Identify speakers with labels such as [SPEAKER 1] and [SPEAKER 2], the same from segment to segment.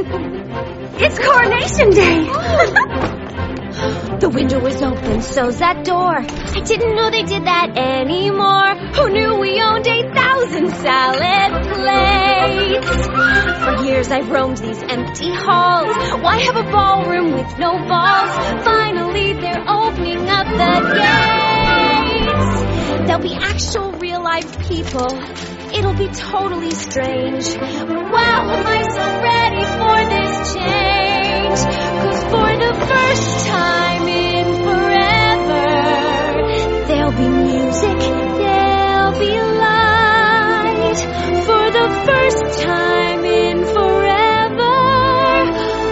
[SPEAKER 1] it's Coronation Day!
[SPEAKER 2] the window was open, so's that door. I didn't know they did that anymore. Who knew we owned 8,000 salad plates? For years I've roamed these empty halls. Why have a ballroom with no balls? Finally they're opening up the gates. There'll be actual real life people. It'll be totally strange. Wow, am I so ready for this change? Cause for the first time in forever, there'll be music, there'll be light. For the first time in forever,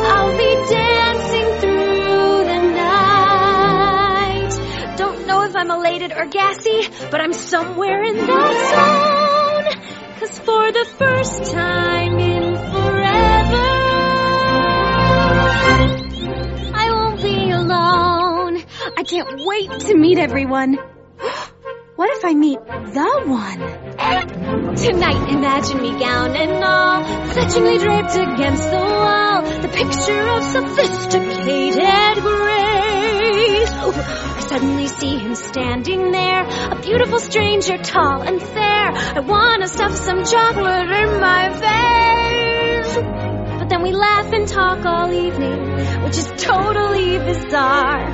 [SPEAKER 2] I'll be dancing through the night. Don't know if I'm elated or gassy, but I'm somewhere in that zone. Cause for the first time in forever, I won't be alone. I can't wait to meet everyone. What if I meet the one? Tonight, imagine me gown and all, fetchingly draped against the wall, the picture of sophisticated grace. I suddenly see him standing there, a beautiful stranger, tall and fair. I wanna stuff some chocolate in my face. But then we laugh and talk all evening, which is totally bizarre.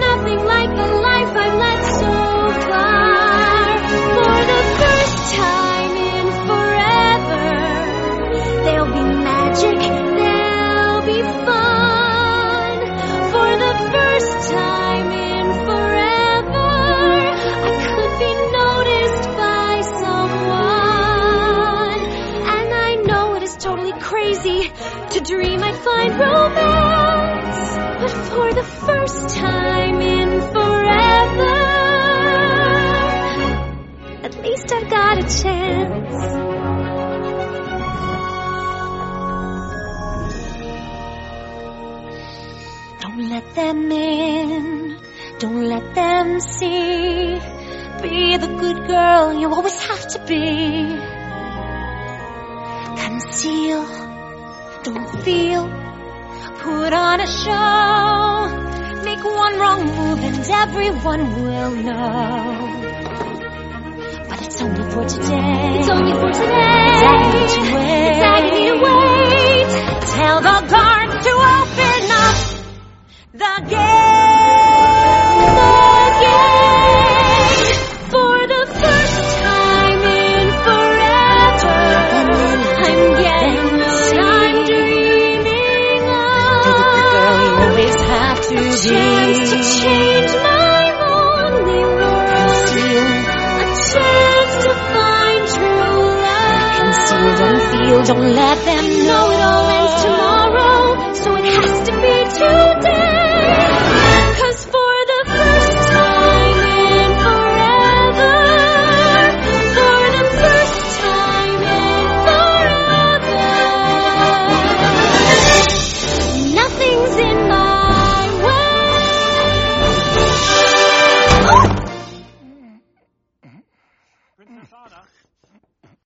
[SPEAKER 2] Nothing like the life I've led so far. For the first time in forever, there'll be magic, crazy to dream I'd find romance. But for the first time in forever, at least I've got a chance. Don't let them in. Don't let them see. Be the good girl you always have to be. Conceal. Don't feel. Put on a show. Make one wrong move and everyone will know. But it's only for today. It's only for today. It's agony to wait. It's agony to wait. Tell the guards to open up the gate.
[SPEAKER 3] To be.
[SPEAKER 2] chance to change my lonely world. A chance to find true love.
[SPEAKER 3] Conceal, feel, don't let them
[SPEAKER 2] know it all ends tomorrow, so it has to be today.